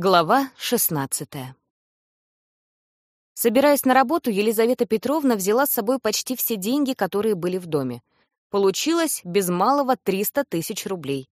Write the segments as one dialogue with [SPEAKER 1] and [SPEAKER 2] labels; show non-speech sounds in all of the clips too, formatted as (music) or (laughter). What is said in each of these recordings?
[SPEAKER 1] Глава 16 Собираясь на работу, Елизавета Петровна взяла с собой почти все деньги, которые были в доме. Получилось без малого 300 тысяч рублей.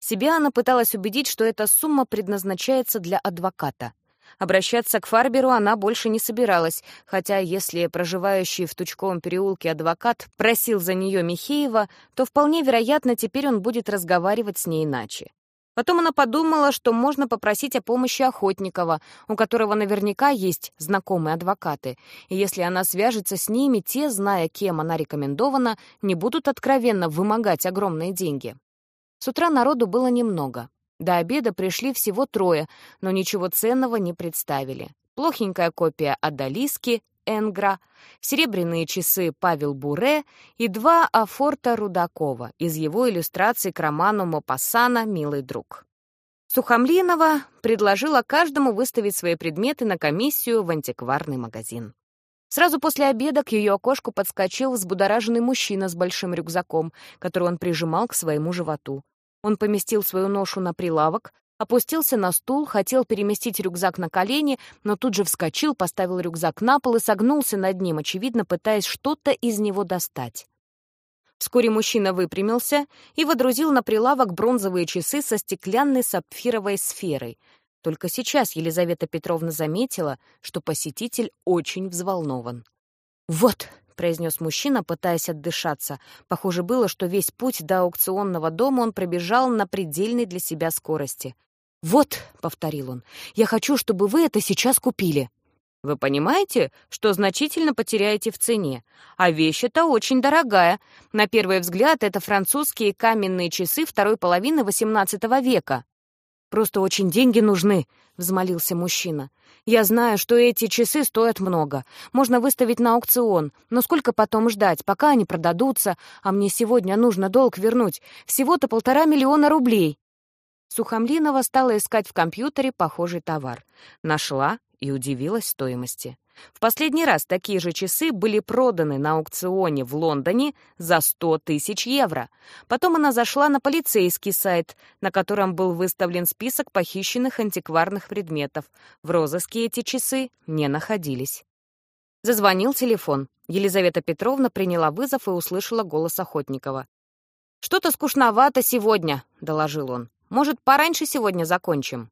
[SPEAKER 1] Себя она пыталась убедить, что эта сумма предназначается для адвоката. Обращаться к Фарберу она больше не собиралась, хотя если проживающий в Тучковом переулке адвокат просил за нее Михеева, то вполне вероятно, теперь он будет разговаривать с ней иначе. Потом она подумала, что можно попросить о помощи Охотникова, у которого наверняка есть знакомые адвокаты, и если она свяжется с ними, те, зная, кем она рекомендована, не будут откровенно вымогать огромные деньги. С утра народу было немного. До обеда пришли всего трое, но ничего ценного не представили. Плохенькая копия Адалиски, Энгра, серебряные часы Павел Буре и два Афорта Рудакова из его иллюстраций к роману Мопассана «Милый друг». Сухомлинова предложила каждому выставить свои предметы на комиссию в антикварный магазин. Сразу после обеда к ее окошку подскочил взбудораженный мужчина с большим рюкзаком, который он прижимал к своему животу. Он поместил свою ношу на прилавок, опустился на стул, хотел переместить рюкзак на колени, но тут же вскочил, поставил рюкзак на пол и согнулся над ним, очевидно, пытаясь что-то из него достать. Вскоре мужчина выпрямился и водрузил на прилавок бронзовые часы со стеклянной сапфировой сферой. Только сейчас Елизавета Петровна заметила, что посетитель очень взволнован. «Вот», — произнес мужчина, пытаясь отдышаться. Похоже было, что весь путь до аукционного дома он пробежал на предельной для себя скорости. «Вот», — повторил он, — «я хочу, чтобы вы это сейчас купили». Вы понимаете, что значительно потеряете в цене? А вещь эта очень дорогая. На первый взгляд, это французские каменные часы второй половины XVIII века. «Просто очень деньги нужны», — взмолился мужчина. «Я знаю, что эти часы стоят много. Можно выставить на аукцион. Но сколько потом ждать, пока они продадутся? А мне сегодня нужно долг вернуть. Всего-то полтора миллиона рублей». Сухомлинова стала искать в компьютере похожий товар. Нашла и удивилась стоимости. В последний раз такие же часы были проданы на аукционе в Лондоне за 100 тысяч евро. Потом она зашла на полицейский сайт, на котором был выставлен список похищенных антикварных предметов. В розыске эти часы не находились. Зазвонил телефон. Елизавета Петровна приняла вызов и услышала голос Охотникова. «Что-то скучновато сегодня», — доложил он. Может, пораньше сегодня закончим?»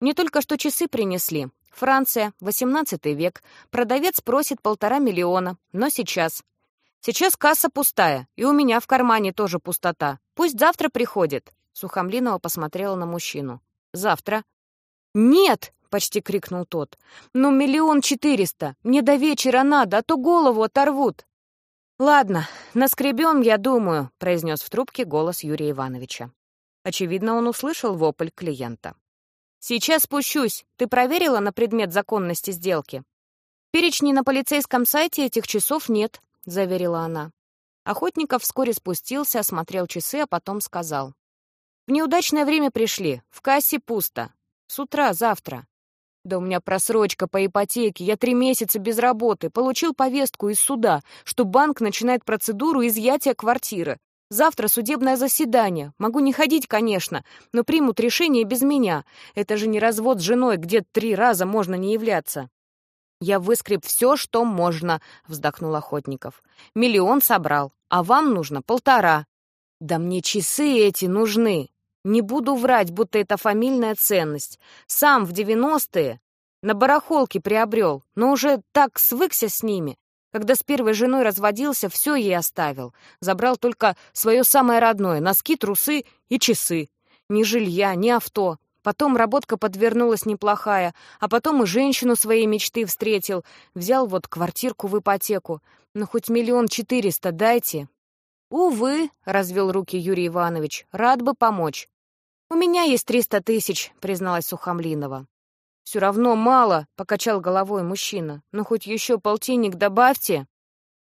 [SPEAKER 1] Не только что часы принесли. Франция, XVIII век. Продавец просит полтора миллиона. Но сейчас. Сейчас касса пустая, и у меня в кармане тоже пустота. Пусть завтра приходит. Сухомлинова посмотрела на мужчину. «Завтра?» «Нет!» — почти крикнул тот. «Ну, миллион четыреста! Мне до вечера надо, а то голову оторвут!» «Ладно, наскребем, я думаю», — произнес в трубке голос Юрия Ивановича. Очевидно, он услышал вопль клиента. «Сейчас спущусь. Ты проверила на предмет законности сделки?» «Перечни на полицейском сайте этих часов нет», — заверила она. Охотников вскоре спустился, осмотрел часы, а потом сказал. «В неудачное время пришли. В кассе пусто. С утра, завтра. Да у меня просрочка по ипотеке. Я три месяца без работы. Получил повестку из суда, что банк начинает процедуру изъятия квартиры. Завтра судебное заседание. Могу не ходить, конечно, но примут решение без меня. Это же не развод с женой, где три раза можно не являться. «Я выскреб все, что можно», — вздохнул Охотников. «Миллион собрал, а вам нужно полтора». «Да мне часы эти нужны. Не буду врать, будто это фамильная ценность. Сам в девяностые на барахолке приобрел, но уже так свыкся с ними, когда с первой женой разводился, все ей оставил. Забрал только свое самое родное — носки, трусы и часы. Ни жилья, ни авто. Потом работка подвернулась неплохая, а потом и женщину своей мечты встретил. Взял вот квартирку в ипотеку. Ну, хоть миллион четыреста дайте. «Увы», — развел руки Юрий Иванович, — «рад бы помочь». «У меня есть триста тысяч», — призналась Сухомлинова. «Все равно мало», — покачал головой мужчина. «Ну, хоть еще полтинник добавьте».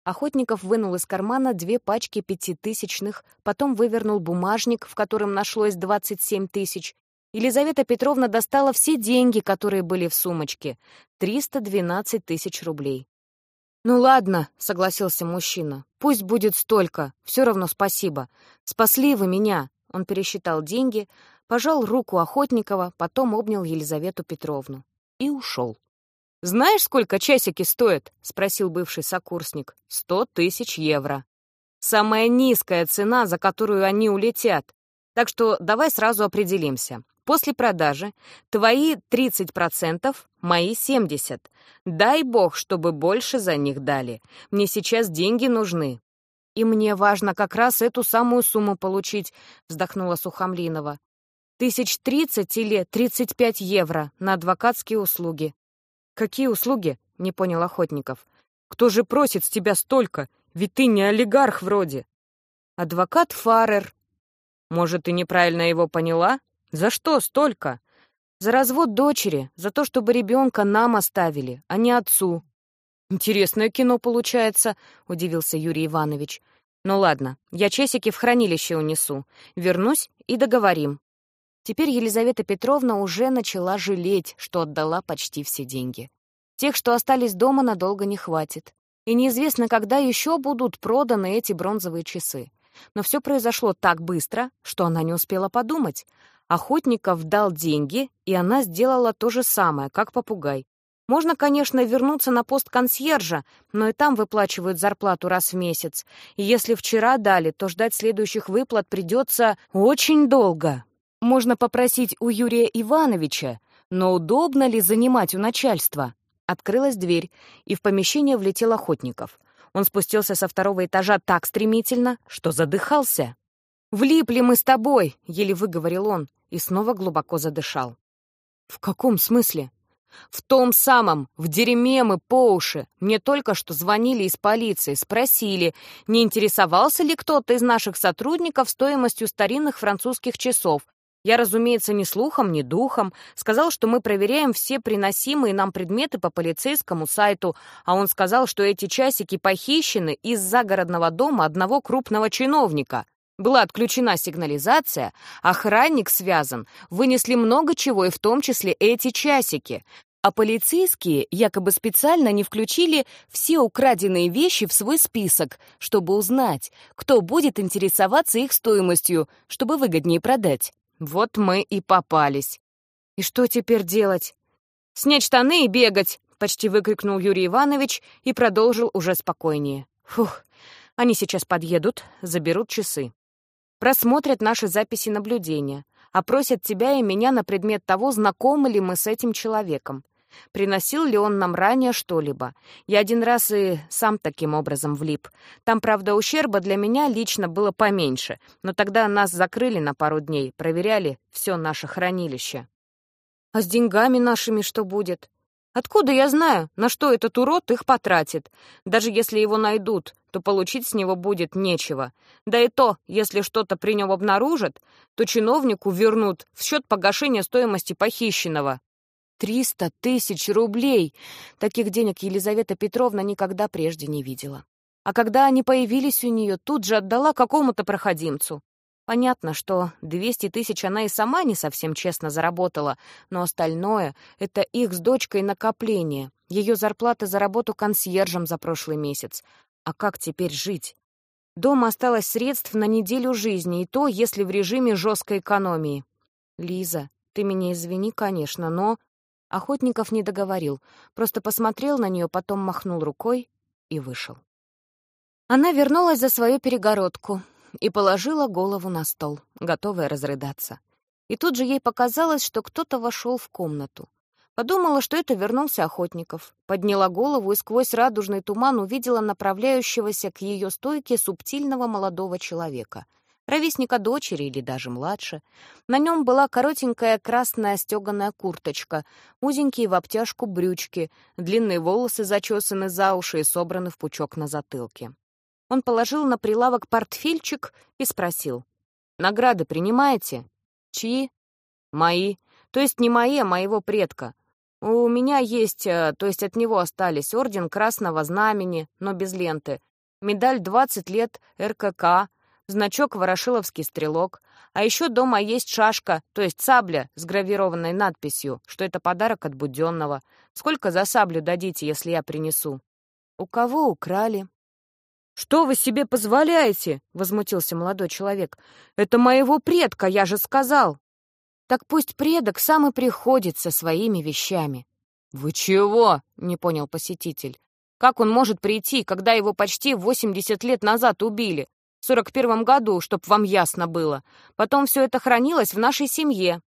[SPEAKER 1] Охотников вынул из кармана две пачки пятитысячных, потом вывернул бумажник, в котором нашлось двадцать семь тысяч. Елизавета Петровна достала все деньги, которые были в сумочке. Триста двенадцать тысяч рублей. «Ну ладно», — согласился мужчина. «Пусть будет столько. Все равно спасибо. Спасли вы меня». Он пересчитал деньги, пожал руку Охотникова, потом обнял Елизавету Петровну и ушел. «Знаешь, сколько часики стоят?» — спросил бывший сокурсник. «Сто тысяч евро. Самая низкая цена, за которую они улетят. Так что давай сразу определимся. После продажи твои 30%, мои 70%. Дай бог, чтобы больше за них дали. Мне сейчас деньги нужны. И мне важно как раз эту самую сумму получить, вздохнула Сухомлинова. Тысяч тридцать или тридцать пять евро на адвокатские услуги. Какие услуги? Не понял Охотников. Кто же просит с тебя столько? Ведь ты не олигарх вроде. Адвокат Фарер. Может, ты неправильно его поняла? За что столько? За развод дочери, за то, чтобы ребенка нам оставили, а не отцу. Интересное кино получается, удивился Юрий Иванович. Ну ладно, я часики в хранилище унесу. Вернусь и договорим. Теперь Елизавета Петровна уже начала жалеть, что отдала почти все деньги. Тех, что остались дома, надолго не хватит. И неизвестно, когда еще будут проданы эти бронзовые часы. Но все произошло так быстро, что она не успела подумать. Охотников дал деньги, и она сделала то же самое, как попугай. Можно, конечно, вернуться на пост консьержа, но и там выплачивают зарплату раз в месяц. И если вчера дали, то ждать следующих выплат придется очень долго. Можно попросить у Юрия Ивановича, но удобно ли занимать у начальства? Открылась дверь, и в помещение влетел Охотников. Он спустился со второго этажа так стремительно, что задыхался. «Влипли мы с тобой!» — еле выговорил он и снова глубоко задышал. «В каком смысле?» «В том самом, в дерьме мы по уши. Мне только что звонили из полиции, спросили, не интересовался ли кто-то из наших сотрудников стоимостью старинных французских часов. Я, разумеется, ни слухом, ни духом. Сказал, что мы проверяем все приносимые нам предметы по полицейскому сайту, а он сказал, что эти часики похищены из загородного дома одного крупного чиновника. Была отключена сигнализация, охранник связан, вынесли много чего, и в том числе эти часики. А полицейские якобы специально не включили все украденные вещи в свой список, чтобы узнать, кто будет интересоваться их стоимостью, чтобы выгоднее продать. Вот мы и попались. И что теперь делать? «Снять штаны и бегать!» — почти выкрикнул Юрий Иванович и продолжил уже спокойнее. «Фух, они сейчас подъедут, заберут часы просмотрят наши записи наблюдения, опросят тебя и меня на предмет того, знакомы ли мы с этим человеком, приносил ли он нам ранее что-либо. Я один раз и сам таким образом влип. Там, правда, ущерба для меня лично было поменьше, но тогда нас закрыли на пару дней, проверяли все наше хранилище. А с деньгами нашими что будет? Откуда я знаю, на что этот урод их потратит? Даже если его найдут, то получить с него будет нечего. Да и то, если что-то при нем обнаружат, то чиновнику вернут в счет погашения стоимости похищенного. Триста тысяч рублей! Таких денег Елизавета Петровна никогда прежде не видела. А когда они появились у нее, тут же отдала какому-то проходимцу. Понятно, что 200 тысяч она и сама не совсем честно заработала, но остальное — это их с дочкой накопление, ее зарплата за работу консьержем за прошлый месяц. А как теперь жить? Дома осталось средств на неделю жизни, и то, если в режиме жесткой экономии. «Лиза, ты меня извини, конечно, но...» Охотников не договорил, просто посмотрел на нее, потом махнул рукой и вышел. Она вернулась за свою перегородку, и положила голову на стол, готовая разрыдаться. И тут же ей показалось, что кто-то вошел в комнату. Подумала, что это вернулся Охотников. Подняла голову и сквозь радужный туман увидела направляющегося к ее стойке субтильного молодого человека. Ровесника дочери или даже младше. На нем была коротенькая красная стеганая курточка, узенькие в обтяжку брючки, длинные волосы зачесаны за уши и собраны в пучок на затылке. Он положил на прилавок портфельчик и спросил. «Награды принимаете?» «Чьи?» «Мои. То есть не мои, а моего предка. У меня есть, э, то есть от него остались, орден Красного Знамени, но без ленты, медаль 20 лет РКК, значок «Ворошиловский стрелок», а еще дома есть шашка, то есть сабля с гравированной надписью, что это подарок от Буденного. Сколько за саблю дадите, если я принесу? У кого украли? «Что вы себе позволяете?» — возмутился молодой человек. «Это моего предка, я же сказал!» Так пусть предок сам и приходит со своими вещами. «Вы чего?» — не понял посетитель. «Как он может прийти, когда его почти 80 лет назад убили? В 41 году, чтоб вам ясно было. Потом все это хранилось в нашей семье.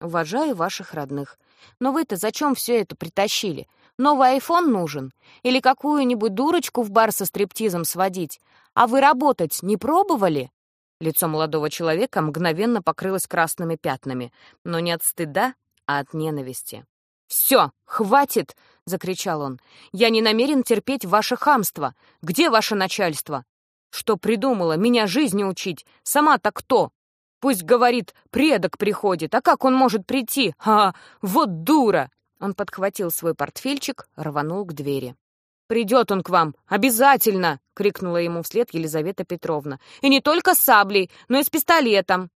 [SPEAKER 1] Уважаю ваших родных. Но вы-то зачем все это притащили? Новый айфон нужен? Или какую-нибудь дурочку в бар со стриптизом сводить? А вы работать не пробовали?» Лицо молодого человека мгновенно покрылось красными пятнами, но не от стыда, а от ненависти. «Все, хватит!» — закричал он. «Я не намерен терпеть ваше хамство. Где ваше начальство? Что придумала меня жизни учить? Сама-то кто? Пусть, говорит, предок приходит, а как он может прийти? А, вот дура!» Он подхватил свой портфельчик, рванул к двери. «Придет он к вам! Обязательно!» — крикнула ему вслед Елизавета Петровна. «И не только с саблей, но и с пистолетом!»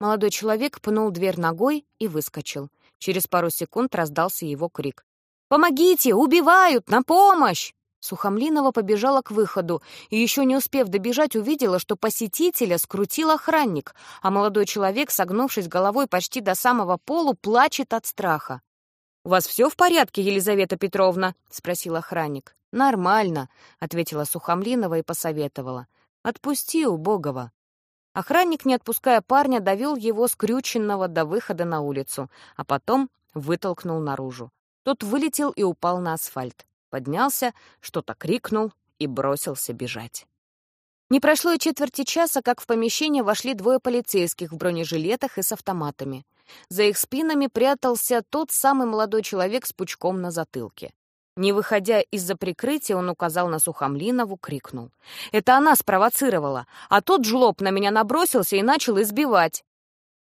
[SPEAKER 1] Молодой человек пнул дверь ногой и выскочил. Через пару секунд раздался его крик. «Помогите! Убивают! На помощь!» Сухомлинова побежала к выходу и, еще не успев добежать, увидела, что посетителя скрутил охранник, а молодой человек, согнувшись головой почти до самого полу, плачет от страха. «У вас все в порядке, Елизавета Петровна?» — спросил охранник. «Нормально», — ответила Сухомлинова и посоветовала. «Отпусти убогого». Охранник, не отпуская парня, довел его скрюченного до выхода на улицу, а потом вытолкнул наружу. Тот вылетел и упал на асфальт. Поднялся, что-то крикнул и бросился бежать. Не прошло и четверти часа, как в помещение вошли двое полицейских в бронежилетах и с автоматами. За их спинами прятался тот самый молодой человек с пучком на затылке. Не выходя из-за прикрытия, он указал на Сухомлинову, крикнул. «Это она спровоцировала, а тот жлоб на меня набросился и начал избивать».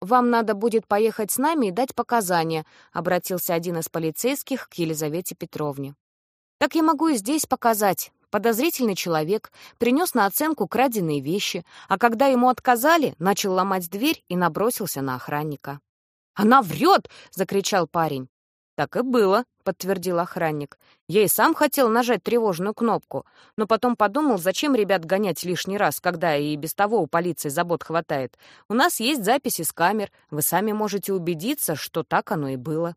[SPEAKER 1] «Вам надо будет поехать с нами и дать показания», — обратился один из полицейских к Елизавете Петровне. «Так я могу и здесь показать. Подозрительный человек принес на оценку краденые вещи, а когда ему отказали, начал ломать дверь и набросился на охранника». «Она врет!» — закричал парень. «Так и было», — подтвердил охранник. «Я и сам хотел нажать тревожную кнопку, но потом подумал, зачем ребят гонять лишний раз, когда и без того у полиции забот хватает. У нас есть записи с камер, вы сами можете убедиться, что так оно и было».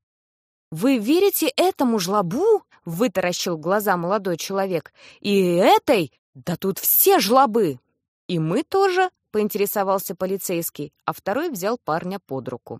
[SPEAKER 1] «Вы верите этому жлобу?» — вытаращил глаза молодой человек. «И этой? Да тут все жлобы!» «И мы тоже?» — поинтересовался полицейский, а второй взял парня под руку.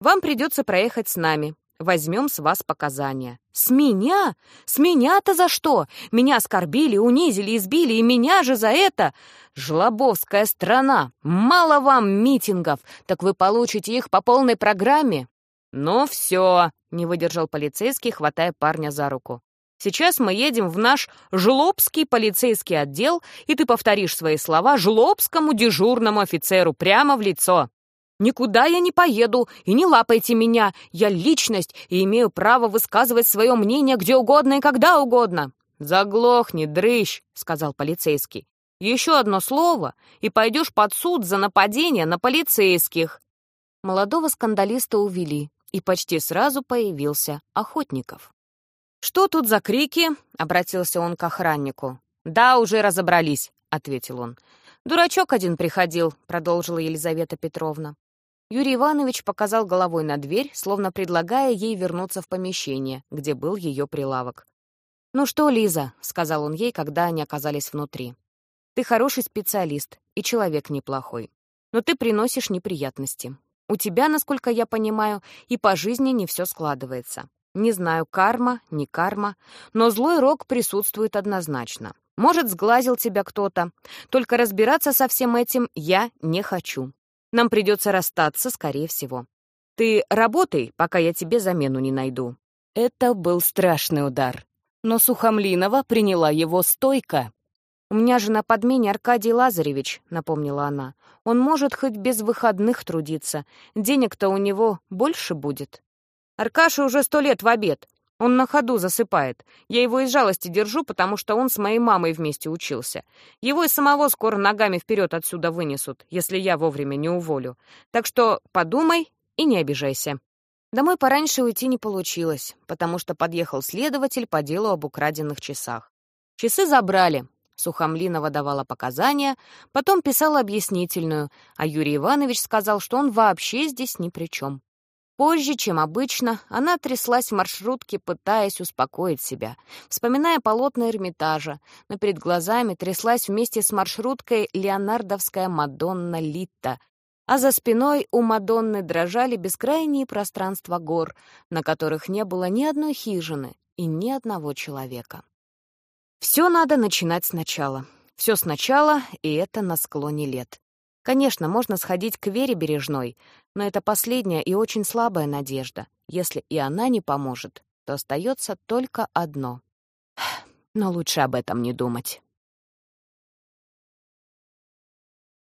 [SPEAKER 1] «Вам придется проехать с нами. Возьмем с вас показания». «С меня? С меня-то за что? Меня оскорбили, унизили, избили, и меня же за это? Жлобовская страна! Мало вам митингов, так вы получите их по полной программе». «Ну все», — не выдержал полицейский, хватая парня за руку. «Сейчас мы едем в наш жлобский полицейский отдел, и ты повторишь свои слова жлобскому дежурному офицеру прямо в лицо». «Никуда я не поеду, и не лапайте меня. Я личность и имею право высказывать свое мнение где угодно и когда угодно». «Заглохни, дрыщ», — сказал полицейский. «Еще одно слово, и пойдешь под суд за нападение на полицейских». Молодого скандалиста увели, и почти сразу появился Охотников. «Что тут за крики?» — обратился он к охраннику. «Да, уже разобрались», — ответил он. «Дурачок один приходил», — продолжила Елизавета Петровна. Юрий Иванович показал головой на дверь, словно предлагая ей вернуться в помещение, где был ее прилавок. «Ну что, Лиза», — сказал он ей, когда они оказались внутри, — «ты хороший специалист и человек неплохой, но ты приносишь неприятности. У тебя, насколько я понимаю, и по жизни не все складывается. Не знаю, карма, не карма, но злой рок присутствует однозначно. Может, сглазил тебя кто-то. Только разбираться со всем этим я не хочу. Нам придется расстаться, скорее всего. Ты работай, пока я тебе замену не найду». Это был страшный удар. Но Сухомлинова приняла его стойко. «У меня же на подмене Аркадий Лазаревич», — напомнила она. «Он может хоть без выходных трудиться. Денег-то у него больше будет». «Аркаша уже сто лет в обед. Он на ходу засыпает. Я его из жалости держу, потому что он с моей мамой вместе учился. Его и самого скоро ногами вперед отсюда вынесут, если я вовремя не уволю. Так что подумай и не обижайся». Домой пораньше уйти не получилось, потому что подъехал следователь по делу об украденных часах. Часы забрали. Сухомлинова давала показания, потом писала объяснительную, а Юрий Иванович сказал, что он вообще здесь ни при чем. Позже, чем обычно, она тряслась в маршрутке, пытаясь успокоить себя, вспоминая полотна Эрмитажа, но перед глазами тряслась вместе с маршруткой леонардовская Мадонна Литта, а за спиной у Мадонны дрожали бескрайние пространства гор, на которых не было ни одной хижины и ни одного человека. Все надо начинать сначала. Все сначала, и это на склоне лет. Конечно, можно сходить к Вере Бережной, но это последняя и очень слабая надежда. Если и она не поможет, то остается только одно. (sighs) Но лучше об этом не думать.